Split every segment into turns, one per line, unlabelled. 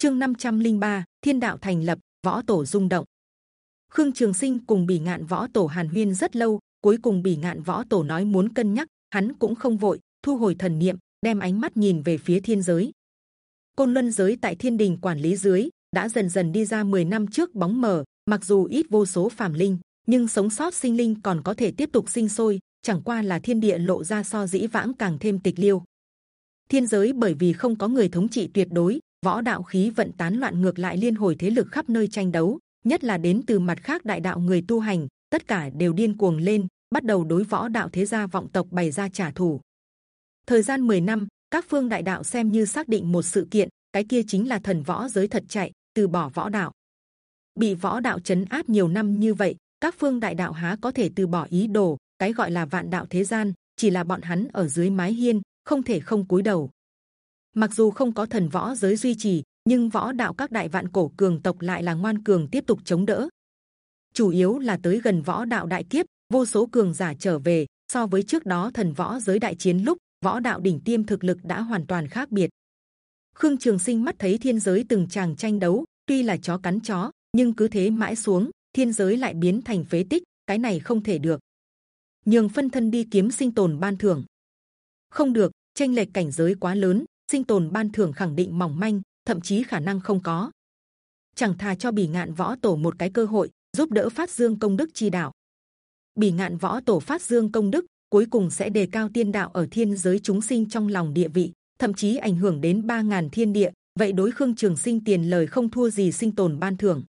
chương 503, thiên đạo thành lập võ tổ rung động. Khương trường sinh cùng bỉ ngạn võ tổ hàn huyên rất lâu cuối cùng bỉ ngạn võ tổ nói muốn cân nhắc hắn cũng không vội thu hồi thần niệm đem ánh mắt nhìn về phía thiên giới. Côn luân giới tại thiên đình quản lý dưới đã dần dần đi ra 10 năm trước bóng mờ mặc dù ít vô số phàm linh nhưng sống sót sinh linh còn có thể tiếp tục sinh sôi chẳng qua là thiên địa lộ ra so dĩ vãng càng thêm tịch liêu. Thiên giới bởi vì không có người thống trị tuyệt đối võ đạo khí vận tán loạn ngược lại liên hồi thế lực khắp nơi tranh đấu, nhất là đến từ mặt khác đại đạo người tu hành, tất cả đều điên cuồng lên, bắt đầu đối võ đạo thế gia vọng tộc bày ra trả thù. Thời gian 10 năm, các phương đại đạo xem như xác định một sự kiện, cái kia chính là thần võ giới thật chạy, từ bỏ võ đạo. Bị võ đạo chấn áp nhiều năm như vậy, các phương đại đạo há có thể từ bỏ ý đồ, cái gọi là vạn đạo thế gian, chỉ là bọn hắn ở dưới mái hiên, không thể không cúi đầu mặc dù không có thần võ giới duy trì, nhưng võ đạo các đại vạn cổ cường tộc lại là ngoan cường tiếp tục chống đỡ. Chủ yếu là tới gần võ đạo đại kiếp, vô số cường giả trở về, so với trước đó thần võ giới đại chiến lúc, võ đạo đỉnh tiêm thực lực đã hoàn toàn khác biệt. Khương trường sinh mắt thấy thiên giới từng chàng tranh đấu, tuy là chó cắn chó, nhưng cứ thế mãi xuống, thiên giới lại biến thành phế tích, cái này không thể được. Nhường phân thân đi kiếm sinh tồn ban thưởng. Không được, tranh lệch cảnh giới quá lớn sinh tồn ban thưởng khẳng định mỏng manh, thậm chí khả năng không có. Chẳng thà cho bỉ ngạn võ tổ một cái cơ hội, giúp đỡ phát dương công đức chi đạo. Bỉ ngạn võ tổ phát dương công đức, cuối cùng sẽ đề cao tiên đạo ở thiên giới chúng sinh trong lòng địa vị, thậm chí ảnh hưởng đến ba ngàn thiên địa. Vậy đối khương trường sinh tiền lời không thua gì sinh tồn ban thưởng.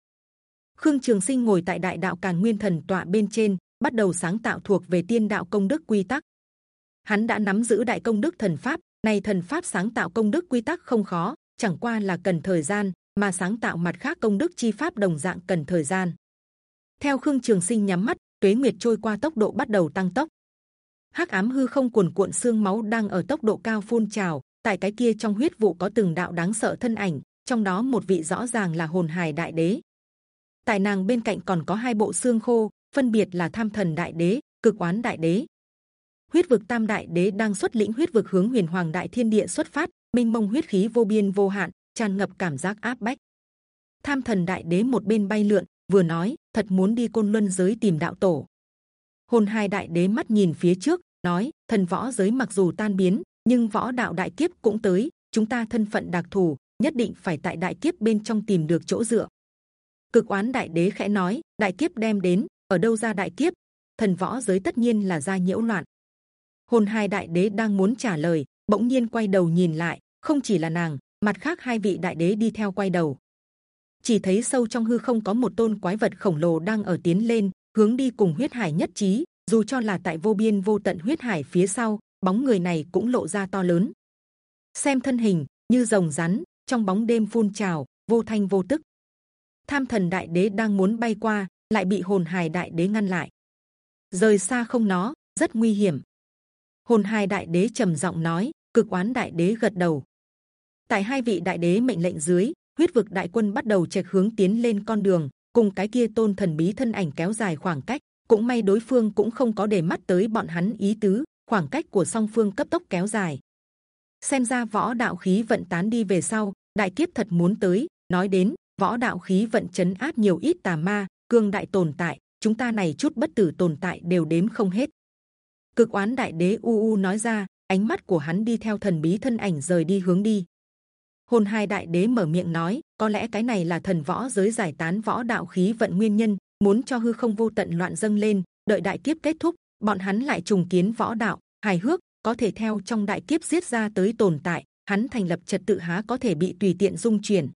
Khương trường sinh ngồi tại đại đạo càn nguyên thần tọa bên trên, bắt đầu sáng tạo thuộc về tiên đạo công đức quy tắc. Hắn đã nắm giữ đại công đức thần pháp này thần pháp sáng tạo công đức quy tắc không khó, chẳng qua là cần thời gian, mà sáng tạo mặt khác công đức chi pháp đồng dạng cần thời gian. Theo khương trường sinh nhắm mắt, tuế nguyệt trôi qua tốc độ bắt đầu tăng tốc. Hắc ám hư không cuồn cuộn xương máu đang ở tốc độ cao phun trào, tại cái kia trong huyết vụ có từng đạo đáng sợ thân ảnh, trong đó một vị rõ ràng là hồn hài đại đế. Tại nàng bên cạnh còn có hai bộ xương khô, phân biệt là tham thần đại đế, cực oán đại đế huyết vực tam đại đế đang xuất lĩnh huyết vực hướng huyền hoàng đại thiên địa xuất phát minh mông huyết khí vô biên vô hạn, tràn ngập cảm giác áp bách. Tham thần đại đế một bên bay lượn, vừa nói, thật muốn đi côn luân giới tìm đạo tổ. Hồn hai đại đế mắt nhìn phía trước, nói, thần võ giới mặc dù tan biến, nhưng võ đạo đại kiếp cũng tới, chúng ta thân phận đặc thù, nhất định phải tại đại kiếp bên trong tìm được chỗ dựa. Cực oán đại đế khẽ nói, đại kiếp đem đến, ở đâu ra đại kiếp? Thần võ giới tất nhiên là ra nhiễu loạn hồn hai đại đế đang muốn trả lời, bỗng nhiên quay đầu nhìn lại, không chỉ là nàng, mặt khác hai vị đại đế đi theo quay đầu. Chỉ thấy sâu trong hư không có một tôn quái vật khổng lồ đang ở tiến lên, hướng đi cùng huyết hải nhất trí, dù cho là tại vô biên vô tận huyết hải phía sau, bóng người này cũng lộ ra to lớn. Xem thân hình, như rồng rắn, trong bóng đêm phun trào, vô thanh vô tức. Tham thần đại đế đang muốn bay qua, lại bị hồn hài đại đế ngăn lại. Rời xa không nó, rất nguy hiểm hồn hai đại đế trầm giọng nói, cực oán đại đế gật đầu. Tại hai vị đại đế mệnh lệnh dưới, huyết vực đại quân bắt đầu chệch hướng tiến lên con đường, cùng cái kia tôn thần bí thân ảnh kéo dài khoảng cách. Cũng may đối phương cũng không có để mắt tới bọn hắn ý tứ, khoảng cách của song phương cấp tốc kéo dài. Xem ra võ đạo khí vận tán đi về sau, đại kiếp thật muốn tới. Nói đến, võ đạo khí vận chấn áp nhiều ít tà ma cương đại tồn tại, chúng ta này chút bất tử tồn tại đều đếm không hết cực oán đại đế u u nói ra, ánh mắt của hắn đi theo thần bí thân ảnh rời đi hướng đi. Hồn hai đại đế mở miệng nói, có lẽ cái này là thần võ giới giải tán võ đạo khí vận nguyên nhân, muốn cho hư không vô tận loạn dâng lên, đợi đại kiếp kết thúc, bọn hắn lại trùng kiến võ đạo, hài hước, có thể theo trong đại kiếp giết ra tới tồn tại, hắn thành lập trật tự há có thể bị tùy tiện dung chuyển.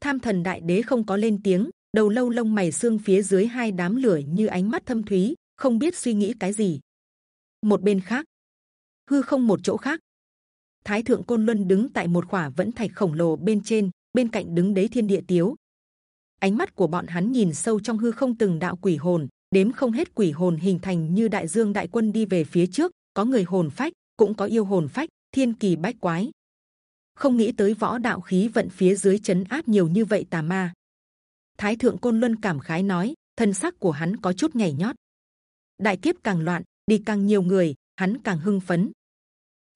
Tham thần đại đế không có lên tiếng, đầu lâu lông mày xương phía dưới hai đám lửa như ánh mắt thâm thúy, không biết suy nghĩ cái gì một bên khác. Hư không một chỗ khác. Thái thượng côn luân đứng tại một khỏa vẫn thạch khổng lồ bên trên, bên cạnh đứng đấy thiên địa tiếu. Ánh mắt của bọn hắn nhìn sâu trong hư không từng đạo quỷ hồn, đếm không hết quỷ hồn hình thành như đại dương đại quân đi về phía trước, có người hồn phách, cũng có yêu hồn phách, thiên kỳ bách quái. Không nghĩ tới võ đạo khí vận phía dưới chấn áp nhiều như vậy tà ma. Thái thượng côn luân cảm khái nói thân sắc của hắn có chút nhảy nhót. Đại kiếp càng loạn đi càng nhiều người, hắn càng hưng phấn.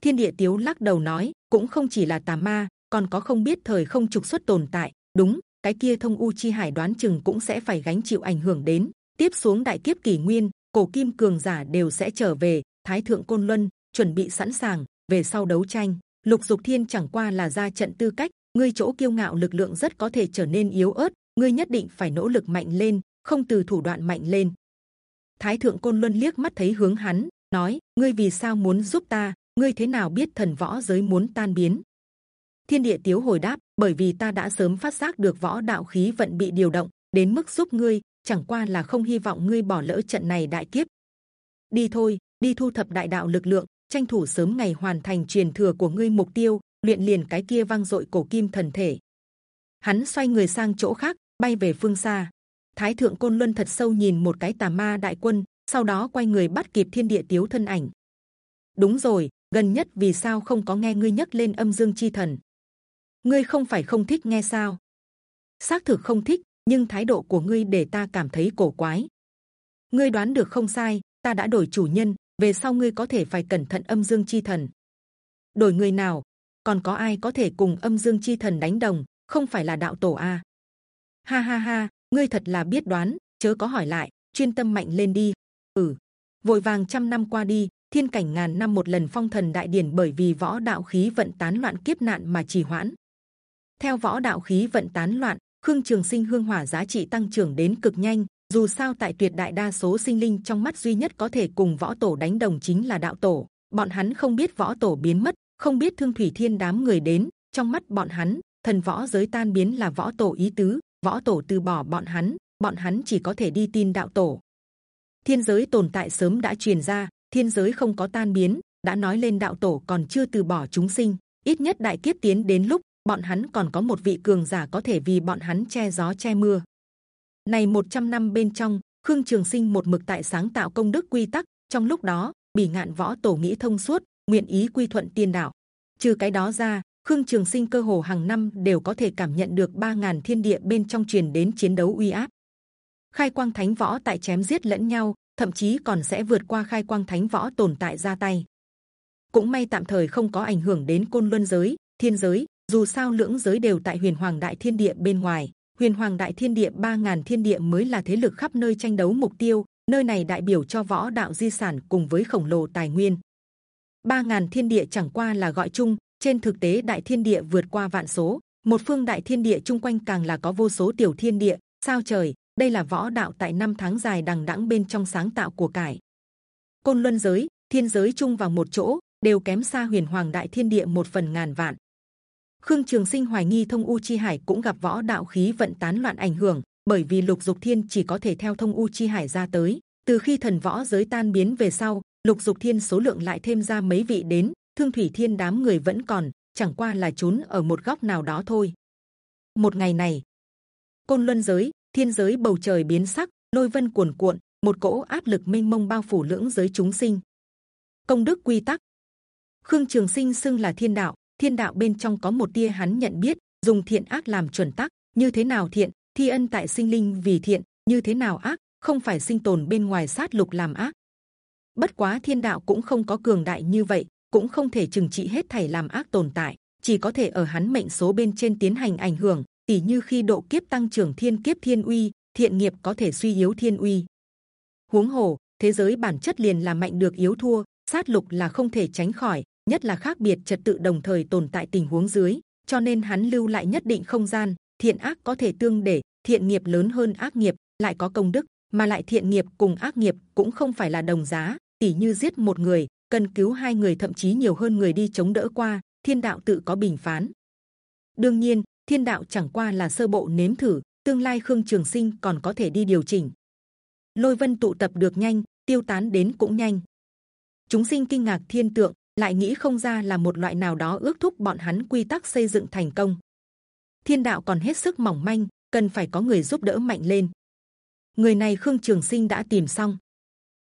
Thiên địa tiếu lắc đầu nói, cũng không chỉ là tà ma, còn có không biết thời không trục xuất tồn tại. Đúng, cái kia thông u chi hải đoán chừng cũng sẽ phải gánh chịu ảnh hưởng đến. Tiếp xuống đại kiếp kỷ nguyên, cổ kim cường giả đều sẽ trở về. Thái thượng côn luân chuẩn bị sẵn sàng, về sau đấu tranh. Lục dục thiên chẳng qua là ra trận tư cách, ngươi chỗ kiêu ngạo lực lượng rất có thể trở nên yếu ớt, ngươi nhất định phải nỗ lực mạnh lên, không từ thủ đoạn mạnh lên thái thượng côn luân liếc mắt thấy hướng hắn, nói, ngươi vì sao muốn giúp ta? Ngươi thế nào biết thần võ giới muốn tan biến? Thiên địa tiếu hồi đáp, bởi vì ta đã sớm phát giác được võ đạo khí vận bị điều động, đến mức giúp ngươi, chẳng qua là không hy vọng ngươi bỏ lỡ trận này đại kiếp. Đi thôi, đi thu thập đại đạo lực lượng, tranh thủ sớm ngày hoàn thành truyền thừa của ngươi mục tiêu, luyện liền cái kia vang dội cổ kim thần thể. Hắn xoay người sang chỗ khác, bay về phương xa thái thượng côn luân thật sâu nhìn một cái tà ma đại quân, sau đó quay người bắt kịp thiên địa tiếu thân ảnh. Đúng rồi, gần nhất vì sao không có nghe ngươi nhắc lên âm dương chi thần? Ngươi không phải không thích nghe sao? Xác thực không thích, nhưng thái độ của ngươi để ta cảm thấy cổ quái. Ngươi đoán được không sai, ta đã đổi chủ nhân, về sau ngươi có thể phải cẩn thận âm dương chi thần. Đổi người nào? Còn có ai có thể cùng âm dương chi thần đánh đồng, không phải là đạo tổ a à? ha ha ha ngươi thật là biết đoán, chớ có hỏi lại, chuyên tâm mạnh lên đi. Ừ. Vội vàng trăm năm qua đi, thiên cảnh ngàn năm một lần phong thần đại điển bởi vì võ đạo khí vận tán loạn kiếp nạn mà trì hoãn. Theo võ đạo khí vận tán loạn, khương trường sinh hương hỏa giá trị tăng trưởng đến cực nhanh, dù sao tại tuyệt đại đa số sinh linh trong mắt duy nhất có thể cùng võ tổ đánh đồng chính là đạo tổ. Bọn hắn không biết võ tổ biến mất, không biết thương thủy thiên đám người đến, trong mắt bọn hắn, thần võ giới tan biến là võ tổ ý tứ võ tổ từ bỏ bọn hắn bọn hắn chỉ có thể đi tin đạo tổ. Thiên giới tồn tại sớm đã truyền ra, thiên giới không có tan biến, đã nói lên đạo tổ còn chưa từ bỏ chúng sinh. Ít nhất đại kiếp tiến đến lúc, bọn hắn còn có một vị cường giả có thể vì bọn hắn che gió che mưa. Này 100 năm bên trong, khương trường sinh một mực tại sáng tạo công đức quy tắc, trong lúc đó, bỉ ngạn võ tổ nghĩ thông suốt, nguyện ý quy thuận tiên đạo. Trừ cái đó ra khương trường sinh cơ hồ hàng năm đều có thể cảm nhận được 3.000 thiên địa bên trong truyền đến chiến đấu uy áp. Khai quang thánh võ tại chém giết lẫn nhau, thậm chí còn sẽ vượt qua khai quang thánh võ tồn tại ra tay. Cũng may tạm thời không có ảnh hưởng đến côn luân giới, thiên giới, dù sao lưỡng giới đều tại huyền hoàng đại thiên địa bên ngoài. Huyền hoàng đại thiên địa 3.000 thiên địa mới là thế lực khắp nơi tranh đấu mục tiêu, nơi này đại biểu cho võ đạo di sản cùng với khổng lồ tài nguyên. 3.000 thiên địa chẳng qua là gọi chung trên thực tế, đại thiên địa vượt qua vạn số. Một phương đại thiên địa chung quanh càng là có vô số tiểu thiên địa, sao trời. Đây là võ đạo tại năm tháng dài đằng đẵng bên trong sáng tạo của cải. Côn luân giới, thiên giới chung vào một chỗ, đều kém xa huyền hoàng đại thiên địa một phần ngàn vạn. Khương trường sinh hoài nghi thông u chi hải cũng gặp võ đạo khí vận tán loạn ảnh hưởng, bởi vì lục dục thiên chỉ có thể theo thông u chi hải ra tới. Từ khi thần võ giới tan biến về sau, lục dục thiên số lượng lại thêm ra mấy vị đến thương thủy thiên đám người vẫn còn, chẳng qua là trốn ở một góc nào đó thôi. Một ngày này, côn luân giới, thiên giới bầu trời biến sắc, lôi vân cuồn cuộn, một cỗ áp lực mênh mông bao phủ lưỡng giới chúng sinh. Công đức quy tắc. Khương trường sinh xưng là thiên đạo thiên đạo bên trong có một tia hắn nhận biết, dùng thiện ác làm chuẩn tắc, như thế nào thiện, thi ân tại sinh linh vì thiện, như thế nào ác, không phải sinh tồn bên ngoài sát lục làm ác. Bất quá thiên đạo cũng không có cường đại như vậy cũng không thể trừng trị hết thảy làm ác tồn tại, chỉ có thể ở hắn mệnh số bên trên tiến hành ảnh hưởng tỷ như khi độ kiếp tăng trưởng thiên kiếp thiên uy, thiện nghiệp có thể suy yếu thiên uy. Huống hồ, thế giới bản chất liền là mạnh được yếu thua, sát lục là không thể tránh khỏi, nhất là khác biệt trật tự đồng thời tồn tại tình huống dưới, cho nên hắn lưu lại nhất định không gian, thiện ác có thể tương để, thiện nghiệp lớn hơn ác nghiệp, lại có công đức, mà lại thiện nghiệp cùng ác nghiệp cũng không phải là đồng giá tỷ như giết một người cần cứu hai người, thậm chí nhiều hơn người đi chống đỡ qua, thiên đạo tự có bình phán. Đương nhiên, thiên đạo chẳng qua là sơ bộ nếm thử, tương lai khương trường sinh còn có thể đi điều chỉnh. Lôi vân tụ tập được nhanh, tiêu tán đến cũng nhanh. Chúng sinh kinh ngạc thiên tượng, lại nghĩ không ra là một loại nào đó ước thúc bọn hắn quy tắc xây dựng thành công. Thiên đạo còn hết sức mỏng manh, cần phải có người giúp đỡ mạnh lên. Người này khương trường sinh đã tìm xong.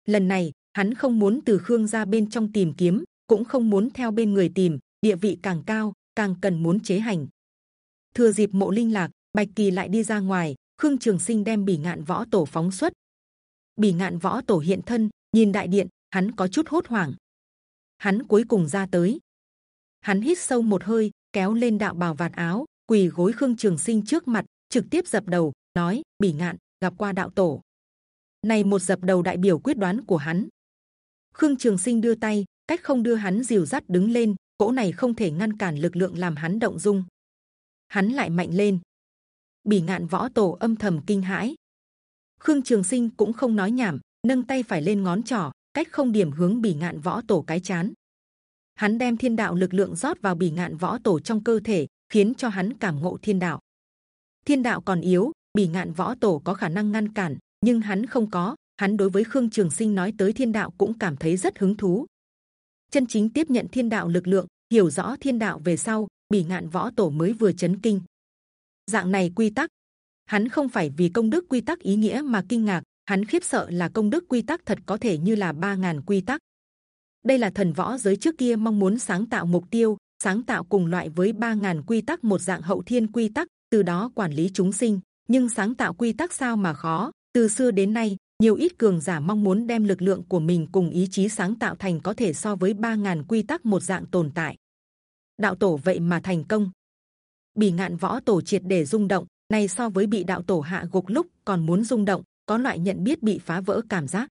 Lần này hắn không muốn từ khương gia bên trong tìm kiếm, cũng không muốn theo bên người tìm, địa vị càng cao, càng cần muốn chế hành. Thừa dịp mộ linh lạc, bạch kỳ lại đi ra ngoài, khương trường sinh đem bỉ ngạn võ tổ phóng xuất. Bỉ ngạn võ tổ hiện thân, nhìn đại điện, hắn có chút hốt hoảng. Hắn cuối cùng ra tới. Hắn hít sâu một hơi, kéo lên đạo bào vạt áo, quỳ gối khương trường sinh trước mặt, trực tiếp dập đầu, nói, bỉ ngạn, gặp qua đạo tổ. Này một dập đầu đại biểu quyết đoán của hắn khương trường sinh đưa tay, cách không đưa hắn dìu dắt đứng lên, cỗ này không thể ngăn cản lực lượng làm hắn động dung. Hắn lại mạnh lên. Bỉ ngạn võ tổ âm thầm kinh hãi. Khương trường sinh cũng không nói nhảm, nâng tay phải lên ngón trỏ, cách không điểm hướng bỉ ngạn võ tổ cái chán. Hắn đem thiên đạo lực lượng rót vào bỉ ngạn võ tổ trong cơ thể, khiến cho hắn cảm ngộ thiên đạo. Thiên đạo còn yếu, bỉ ngạn võ tổ có khả năng ngăn cản, nhưng hắn không có hắn đối với khương trường sinh nói tới thiên đạo cũng cảm thấy rất hứng thú. Chân chính tiếp nhận thiên đạo lực lượng, hiểu rõ thiên đạo về sau, bỉ ngạn võ tổ mới vừa chấn kinh. Dạng này quy tắc. Hắn không phải vì công đức quy tắc ý nghĩa mà kinh ngạc, hắn khiếp sợ là công đức quy tắc thật có thể như là ba ngàn quy tắc. Đây là thần võ giới trước kia mong muốn sáng tạo mục tiêu, sáng tạo cùng loại với ba ngàn quy tắc một dạng hậu thiên quy tắc, từ đó quản lý chúng sinh. Nhưng sáng tạo quy tắc sao mà khó? Từ xưa đến nay nhiều ít cường giả mong muốn đem lực lượng của mình cùng ý chí sáng tạo thành có thể so với ba ngàn quy tắc một dạng tồn tại. Đạo tổ vậy mà thành công. Bỉ ngạn võ tổ triệt để rung động này so với bị đạo tổ hạ gục lúc còn muốn rung động có loại nhận biết bị phá vỡ cảm giác.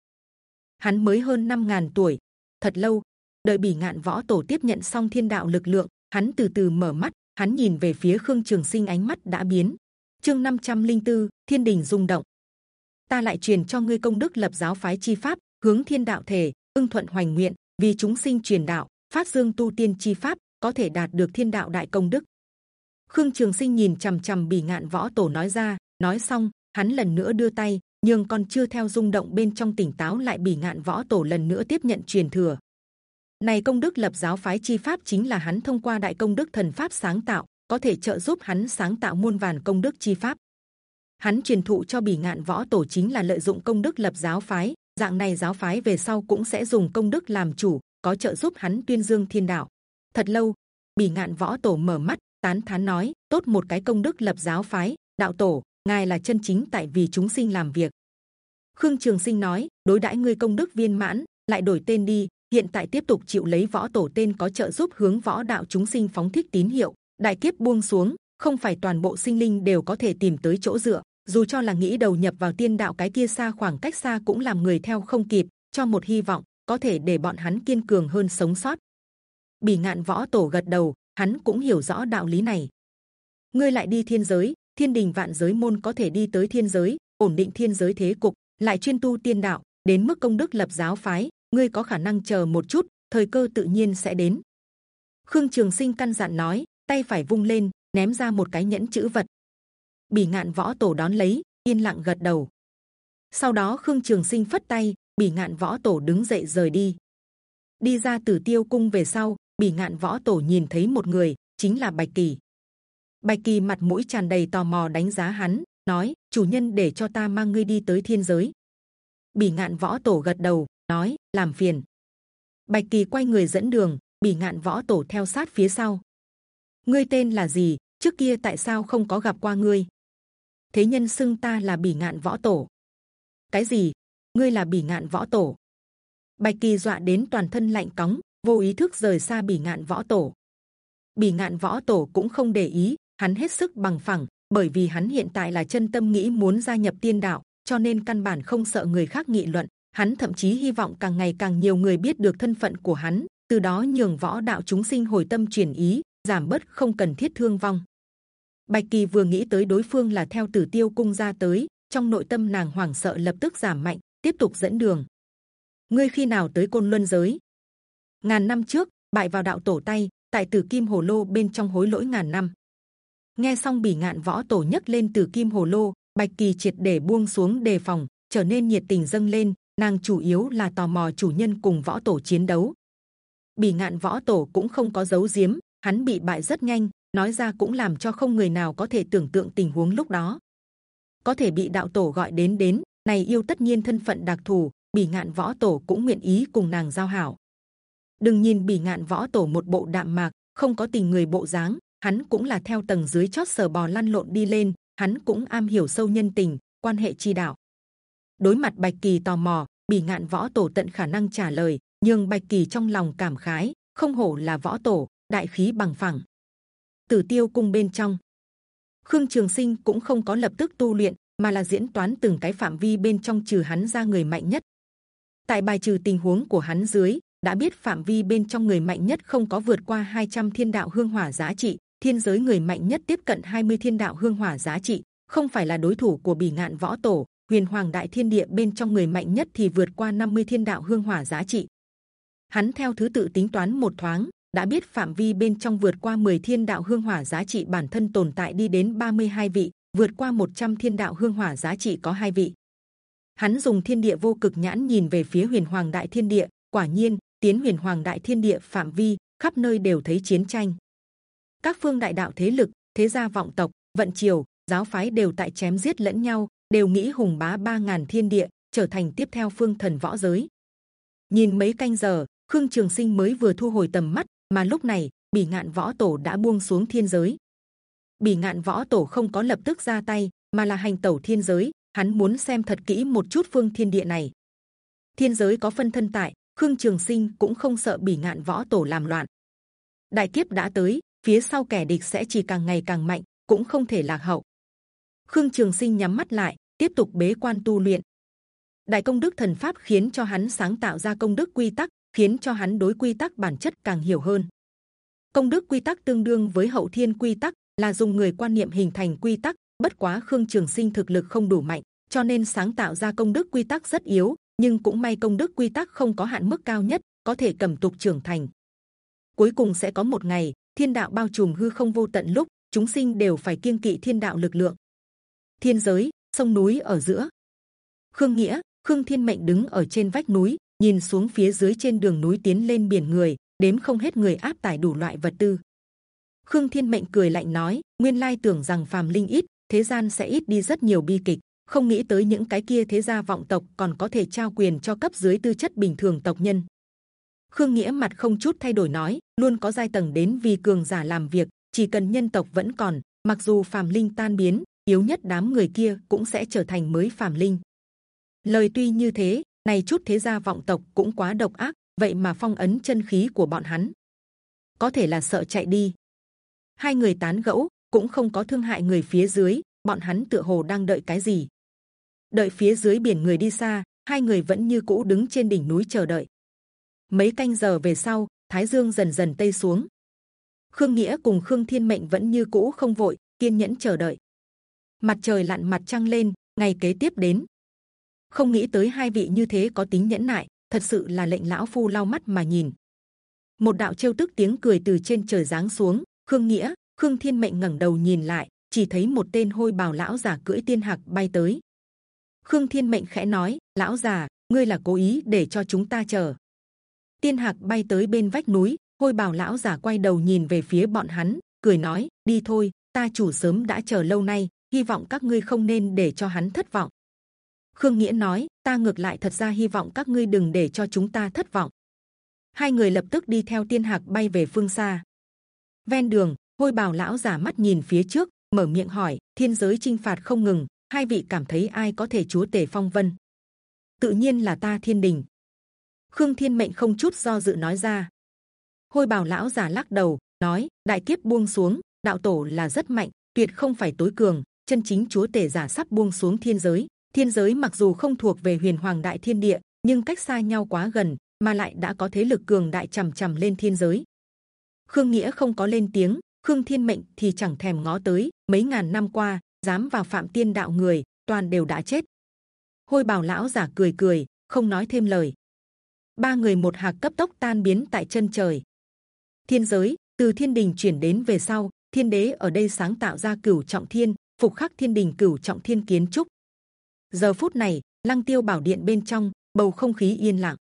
Hắn mới hơn năm ngàn tuổi thật lâu. Đợi bỉ ngạn võ tổ tiếp nhận xong thiên đạo lực lượng hắn từ từ mở mắt hắn nhìn về phía khương trường sinh ánh mắt đã biến. Chương 504, thiên đình rung động ta lại truyền cho ngươi công đức lập giáo phái chi pháp, hướng thiên đạo thể ưng thuận hoành nguyện, vì chúng sinh truyền đạo, phát dương tu tiên chi pháp, có thể đạt được thiên đạo đại công đức. Khương trường sinh nhìn c h ầ m c h ầ m bỉ ngạn võ tổ nói ra, nói xong, hắn lần nữa đưa tay nhưng còn chưa theo rung động bên trong tỉnh táo lại bỉ ngạn võ tổ lần nữa tiếp nhận truyền thừa. Này công đức lập giáo phái chi pháp chính là hắn thông qua đại công đức thần pháp sáng tạo, có thể trợ giúp hắn sáng tạo muôn vàn công đức chi pháp hắn truyền thụ cho bỉ ngạn võ tổ chính là lợi dụng công đức lập giáo phái. Dạng này giáo phái về sau cũng sẽ dùng công đức làm chủ, có trợ giúp hắn tuyên dương thiên đạo. Thật lâu, bỉ ngạn võ tổ mở mắt, tán thán nói, tốt một cái công đức lập giáo phái. Đạo tổ, ngài là chân chính tại vì chúng sinh làm việc. Khương trường sinh nói, đối đãi ngươi công đức viên mãn, lại đổi tên đi, hiện tại tiếp tục chịu lấy võ tổ tên có trợ giúp hướng võ đạo chúng sinh phóng thích tín hiệu. Đại kiếp buông xuống, không phải toàn bộ sinh linh đều có thể tìm tới chỗ dựa dù cho là nghĩ đầu nhập vào tiên đạo cái kia xa khoảng cách xa cũng làm người theo không kịp, cho một hy vọng có thể để bọn hắn kiên cường hơn sống sót. Bỉ ngạn võ tổ gật đầu, hắn cũng hiểu rõ đạo lý này. Ngươi lại đi thiên giới, thiên đình vạn giới môn có thể đi tới thiên giới, ổn định thiên giới thế cục, lại chuyên tu tiên đạo, đến mức công đức lập giáo phái, ngươi có khả năng chờ một chút, thời cơ tự nhiên sẽ đến. Khương trường sinh căn dặn nói, tay phải vung lên, ném ra một cái nhẫn chữ vật bỉ ngạn võ tổ đón lấy, yên lặng gật đầu. Sau đó khương trường sinh phất tay, bỉ ngạn võ tổ đứng dậy rời đi. Đi ra tử tiêu cung về sau, bỉ ngạn võ tổ nhìn thấy một người, chính là bạch kỳ. Bạch kỳ mặt mũi tràn đầy tò mò đánh giá hắn, nói, chủ nhân để cho ta mang ngươi đi tới thiên giới. Bỉ ngạn võ tổ gật đầu, nói, làm phiền. Bạch kỳ quay người dẫn đường, bỉ ngạn võ tổ theo sát phía sau. Ngươi tên là gì? Trước kia tại sao không có gặp qua ngươi? Thế nhân xưng ta là bỉ ngạn võ tổ. Cái gì? Ngươi là bỉ ngạn võ tổ. Bạch kỳ dọa đến toàn thân lạnh cóng, vô ý thức rời xa bỉ ngạn võ tổ. Bỉ ngạn võ tổ cũng không để ý, hắn hết sức bằng phẳng, bởi vì hắn hiện tại là chân tâm nghĩ muốn gia nhập tiên đạo, cho nên căn bản không sợ người khác nghị luận. Hắn thậm chí hy vọng càng ngày càng nhiều người biết được thân phận của hắn, từ đó nhường võ đạo chúng sinh hồi tâm chuyển ý, giảm bớt không cần thiết thương vong. Bạch Kỳ vừa nghĩ tới đối phương là theo Tử Tiêu cung ra tới, trong nội tâm nàng hoảng sợ lập tức giảm mạnh, tiếp tục dẫn đường. Ngươi khi nào tới côn luân giới? Ngàn năm trước, bại vào đạo tổ tay, tại Tử Kim Hồ Lô bên trong hối lỗi ngàn năm. Nghe xong bỉ ngạn võ tổ nhấc lên Tử Kim Hồ Lô, Bạch Kỳ triệt để buông xuống đề phòng, trở nên nhiệt tình dâng lên. Nàng chủ yếu là tò mò chủ nhân cùng võ tổ chiến đấu. Bỉ ngạn võ tổ cũng không có giấu giếm, hắn bị bại rất nhanh, nói ra cũng làm cho không người nào có thể tưởng tượng tình huống lúc đó. Có thể bị đạo tổ gọi đến đến, này yêu tất nhiên thân phận đặc thù, bỉ ngạn võ tổ cũng nguyện ý cùng nàng giao hảo. Đừng nhìn bỉ ngạn võ tổ một bộ đạm mạc, không có tình người bộ dáng, hắn cũng là theo tầng dưới chót sờ bò lăn lộn đi lên, hắn cũng am hiểu sâu nhân tình, quan hệ chi đạo. Đối mặt bạch kỳ tò mò, bỉ ngạn võ tổ tận khả năng trả lời nhưng bạch kỳ trong lòng cảm khái, không hổ là võ tổ, đại khí bằng phẳng. Tử Tiêu cung bên trong, Khương Trường Sinh cũng không có lập tức tu luyện, mà là diễn toán từng cái phạm vi bên trong trừ hắn ra người mạnh nhất. Tại bài trừ tình huống của hắn dưới, đã biết phạm vi bên trong người mạnh nhất không có vượt qua 200 thiên đạo hương hỏa giá trị, thiên giới người mạnh nhất tiếp cận 20 thiên đạo hương hỏa giá trị, không phải là đối thủ của bỉ ngạn võ tổ. Huyền Hoàng Đại Thiên Địa bên trong người mạnh nhất thì vượt qua 50 thiên đạo hương hỏa giá trị. Hắn theo thứ tự tính toán một thoáng, đã biết phạm vi bên trong vượt qua 10 thiên đạo hương hỏa giá trị bản thân tồn tại đi đến 32 vị, vượt qua 100 thiên đạo hương hỏa giá trị có hai vị. Hắn dùng thiên địa vô cực nhãn nhìn về phía huyền hoàng đại thiên địa, quả nhiên tiến huyền hoàng đại thiên địa phạm vi khắp nơi đều thấy chiến tranh. Các phương đại đạo thế lực, thế gia vọng tộc, vận triều, giáo phái đều tại chém giết lẫn nhau, đều nghĩ hùng bá ba ngàn thiên địa trở thành tiếp theo phương thần võ giới. Nhìn mấy canh giờ, Khương Trường Sinh mới vừa thu hồi tầm mắt, mà lúc này, bỉ ngạn võ tổ đã buông xuống thiên giới. Bỉ ngạn võ tổ không có lập tức ra tay, mà là hành tẩu thiên giới. Hắn muốn xem thật kỹ một chút phương thiên địa này. Thiên giới có phân thân tại, khương trường sinh cũng không sợ bỉ ngạn võ tổ làm loạn. Đại kiếp đã tới, phía sau kẻ địch sẽ chỉ càng ngày càng mạnh, cũng không thể lạc hậu. Khương trường sinh nhắm mắt lại, tiếp tục bế quan tu luyện. Đại công đức thần pháp khiến cho hắn sáng tạo ra công đức quy tắc khiến cho hắn đối quy tắc bản chất càng hiểu hơn. Công đức quy tắc tương đương với hậu thiên quy tắc, là dùng người quan niệm hình thành quy tắc. Bất quá Khương Trường Sinh thực lực không đủ mạnh, cho nên sáng tạo ra công đức quy tắc rất yếu. Nhưng cũng may công đức quy tắc không có hạn mức cao nhất, có thể cầm tục trưởng thành. Cuối cùng sẽ có một ngày thiên đạo bao trùm hư không vô tận lúc chúng sinh đều phải kiêng kỵ thiên đạo lực lượng. Thiên giới, sông núi ở giữa. Khương Nghĩa, Khương Thiên Mệnh đứng ở trên vách núi, nhìn xuống phía dưới trên đường núi tiến lên biển người, đếm không hết người áp tải đủ loại vật tư. Khương thiên mệnh cười lạnh nói, nguyên lai tưởng rằng phàm linh ít, thế gian sẽ ít đi rất nhiều bi kịch. Không nghĩ tới những cái kia thế gia vọng tộc còn có thể trao quyền cho cấp dưới tư chất bình thường tộc nhân. Khương nghĩa mặt không chút thay đổi nói, luôn có giai tầng đến vì cường giả làm việc, chỉ cần nhân tộc vẫn còn, mặc dù phàm linh tan biến, yếu nhất đám người kia cũng sẽ trở thành mới phàm linh. Lời tuy như thế này chút thế gia vọng tộc cũng quá độc ác, vậy mà phong ấn chân khí của bọn hắn. Có thể là sợ chạy đi. Hai người tán gẫu, cũng không có thương hại người phía dưới, bọn hắn tựa hồ đang đợi cái gì? Đợi phía dưới biển người đi xa, hai người vẫn như cũ đứng trên đỉnh núi chờ đợi. Mấy canh giờ về sau, thái dương dần dần tây xuống. Khương nghĩa cùng khương thiên mệnh vẫn như cũ không vội, kiên nhẫn chờ đợi. Mặt trời lặn mặt trăng lên, ngày kế tiếp đến không nghĩ tới hai vị như thế có tính nhẫn nại, thật sự là lệnh lão phu lau mắt mà nhìn. Một đạo trêu tức tiếng cười từ trên trời giáng xuống, khương nghĩa, khương thiên mệnh ngẩng đầu nhìn lại, chỉ thấy một tên hôi bào lão già cưỡi tiên hạc bay tới. Khương thiên mệnh khẽ nói, lão già, ngươi là cố ý để cho chúng ta chờ. Tiên hạc bay tới bên vách núi, hôi bào lão già quay đầu nhìn về phía bọn hắn, cười nói, đi thôi, ta chủ sớm đã chờ lâu nay, hy vọng các ngươi không nên để cho hắn thất vọng. Khương Nghĩa nói, ta ngược lại thật ra hy vọng các ngươi đừng để cho chúng ta thất vọng. Hai người lập tức đi theo tiên hạc bay về phương xa. Ven đường, hôi bào lão giả mắt nhìn phía trước, mở miệng hỏi: thiên giới chinh phạt không ngừng, hai vị cảm thấy ai có thể chúa tể phong vân? Tự nhiên là ta thiên đình. Khương Thiên mệnh không chút do dự nói ra. Hôi bào lão giả lắc đầu, nói: đại kiếp buông xuống, đạo tổ là rất mạnh, tuyệt không phải tối cường, chân chính chúa tể giả sắp buông xuống thiên giới thiên giới mặc dù không thuộc về huyền hoàng đại thiên địa, nhưng cách xa nhau quá gần mà lại đã có thế lực cường đại trầm trầm lên thiên giới. Khương nghĩa không có lên tiếng, khương thiên mệnh thì chẳng thèm ngó tới. Mấy ngàn năm qua, dám vào phạm tiên đạo người, toàn đều đã chết. Hôi bào lão giả cười cười, không nói thêm lời. Ba người một hạc cấp tốc tan biến tại chân trời. Thiên giới, từ thiên đình chuyển đến về sau, thiên đế ở đây sáng tạo ra cửu trọng thiên, phục khắc thiên đình cửu trọng thiên kiến trúc giờ phút này, lăng tiêu bảo điện bên trong, bầu không khí yên lặng.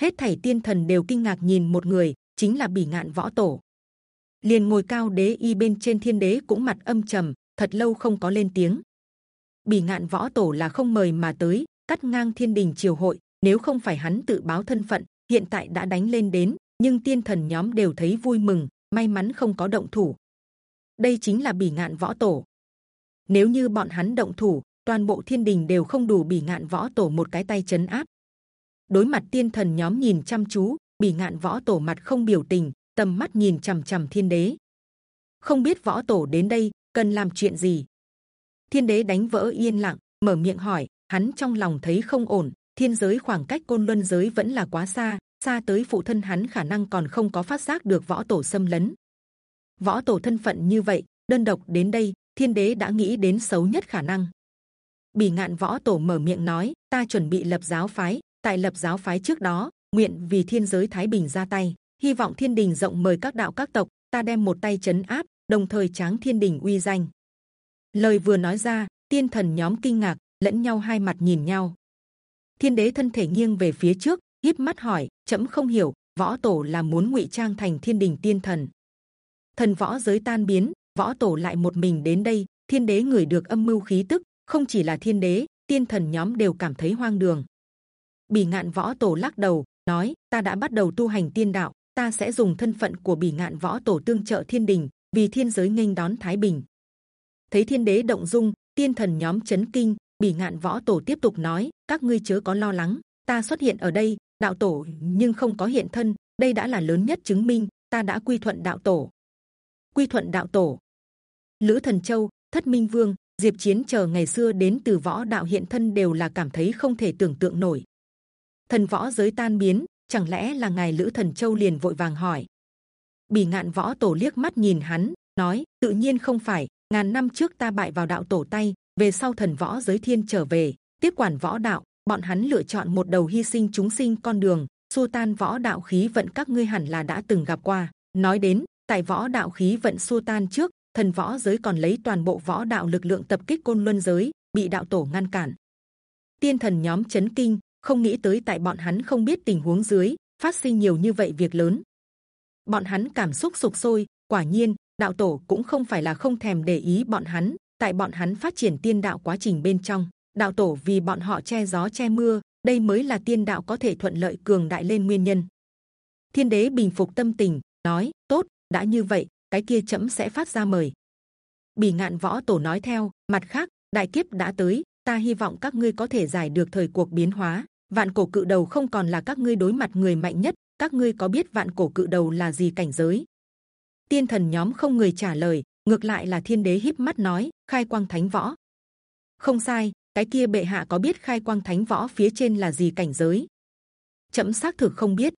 Hết thảy tiên thần đều kinh ngạc nhìn một người, chính là bỉ ngạn võ tổ. Liền ngồi cao đế y bên trên thiên đế cũng mặt âm trầm, thật lâu không có lên tiếng. Bỉ ngạn võ tổ là không mời mà tới, cắt ngang thiên đình triều hội, nếu không phải hắn tự báo thân phận, hiện tại đã đánh lên đến, nhưng tiên thần nhóm đều thấy vui mừng, may mắn không có động thủ. Đây chính là bỉ ngạn võ tổ. Nếu như bọn hắn động thủ toàn bộ thiên đình đều không đủ bỉ ngạn võ tổ một cái tay chấn áp. Đối mặt tiên thần nhóm nhìn chăm chú, bỉ ngạn võ tổ mặt không biểu tình, tầm mắt nhìn c h ầ m c h ầ m thiên đế. Không biết võ tổ đến đây, cần làm chuyện gì? Thiên đế đánh vỡ yên lặng, mở miệng hỏi, hắn trong lòng thấy không ổn, thiên giới khoảng cách côn luân giới vẫn là quá xa xa tới phụ thân hắn khả năng còn không có phát giác được võ tổ xâm lấn. Võ tổ thân phận như vậy, đơn độc đến đây, thiên đế đã nghĩ đến xấu nhất khả năng bỉ ngạn võ tổ mở miệng nói, ta chuẩn bị lập giáo phái. Tại lập giáo phái trước đó, nguyện vì thiên giới thái bình ra tay. Hy vọng thiên đình rộng mời các đạo các tộc, ta đem một tay chấn áp, đồng thời tráng thiên đình uy danh. Lời vừa nói ra, tiên thần nhóm kinh ngạc, lẫn nhau hai mặt nhìn nhau. Thiên đế thân thể nghiêng về phía trước, híp mắt hỏi chậm không hiểu, võ tổ là muốn ngụy trang thành thiên đình tiên thần? Thần võ giới tan biến, võ tổ lại một mình đến đây, thiên đế ngửi được âm mưu khí tức không chỉ là thiên đế, tiên thần nhóm đều cảm thấy hoang đường. Bỉ ngạn võ tổ lắc đầu, nói, ta đã bắt đầu tu hành tiên đạo, ta sẽ dùng thân phận của bỉ ngạn võ tổ tương trợ thiên đình, vì thiên giới nghênh đón thái bình. Thấy thiên đế động dung, tiên thần nhóm chấn kinh, bỉ ngạn võ tổ tiếp tục nói, các ngươi chớ có lo lắng, ta xuất hiện ở đây, đạo tổ nhưng không có hiện thân, đây đã là lớn nhất chứng minh, ta đã quy thuận đạo tổ. Quy thuận đạo tổ. Lữ thần châu, thất minh vương diệp chiến chờ ngày xưa đến từ võ đạo hiện thân đều là cảm thấy không thể tưởng tượng nổi. Thần võ giới tan biến, chẳng lẽ là ngài lữ thần châu liền vội vàng hỏi. Bỉ ngạn võ tổ liếc mắt nhìn hắn, nói, tự nhiên không phải, ngàn năm trước ta bại vào đạo tổ tay, về sau thần võ giới thiên trở về, tiếp quản võ đạo, bọn hắn lựa chọn một đầu hy sinh chúng sinh con đường, xua tan võ đạo khí vận các ngươi hẳn là đã từng gặp qua. Nói đến, tại võ đạo khí vận xua tan trước thần võ giới còn lấy toàn bộ võ đạo lực lượng tập kích côn luân giới, bị đạo tổ ngăn cản. Tiên thần nhóm chấn kinh, không nghĩ tới tại bọn hắn không biết tình huống dưới, phát sinh nhiều như vậy việc lớn. Bọn hắn cảm xúc sục sôi, quả nhiên, đạo tổ cũng không phải là không thèm để ý bọn hắn, tại bọn hắn phát triển tiên đạo quá trình bên trong, đạo tổ vì bọn họ che gió che mưa, đây mới là tiên đạo có thể thuận lợi cường đại lên nguyên nhân. Thiên đế bình phục tâm tình, nói, tốt, đã như vậy cái kia chấm sẽ phát ra mời. Bỉ ngạn võ tổ nói theo, mặt khác, đại kiếp đã tới, ta hy vọng các ngươi có thể giải được thời cuộc biến hóa. Vạn cổ cự đầu không còn là các ngươi đối mặt người mạnh nhất, các ngươi có biết vạn cổ cự đầu là gì cảnh giới? Tiên thần nhóm không người trả lời, ngược lại là thiên đế híp mắt nói, khai quang thánh võ. Không sai, cái kia bệ hạ có biết khai quang thánh võ phía trên là gì cảnh giới? Chậm xác thực không biết.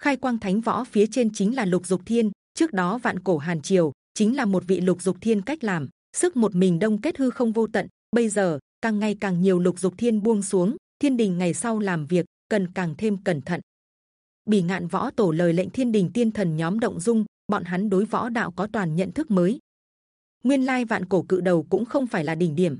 Khai quang thánh võ phía trên chính là lục dục thiên trước đó vạn cổ hàn triều chính là một vị lục dục thiên cách làm, sức một mình đông kết hư không vô tận. Bây giờ, càng ngày càng nhiều lục dục thiên buông xuống, thiên đình ngày sau làm việc, cần càng thêm cẩn thận. Bỉ ngạn võ tổ lời lệnh thiên đình tiên thần nhóm động dung, bọn hắn đối võ đạo có toàn nhận thức mới. Nguyên lai vạn cổ cự đầu cũng không phải là đỉnh điểm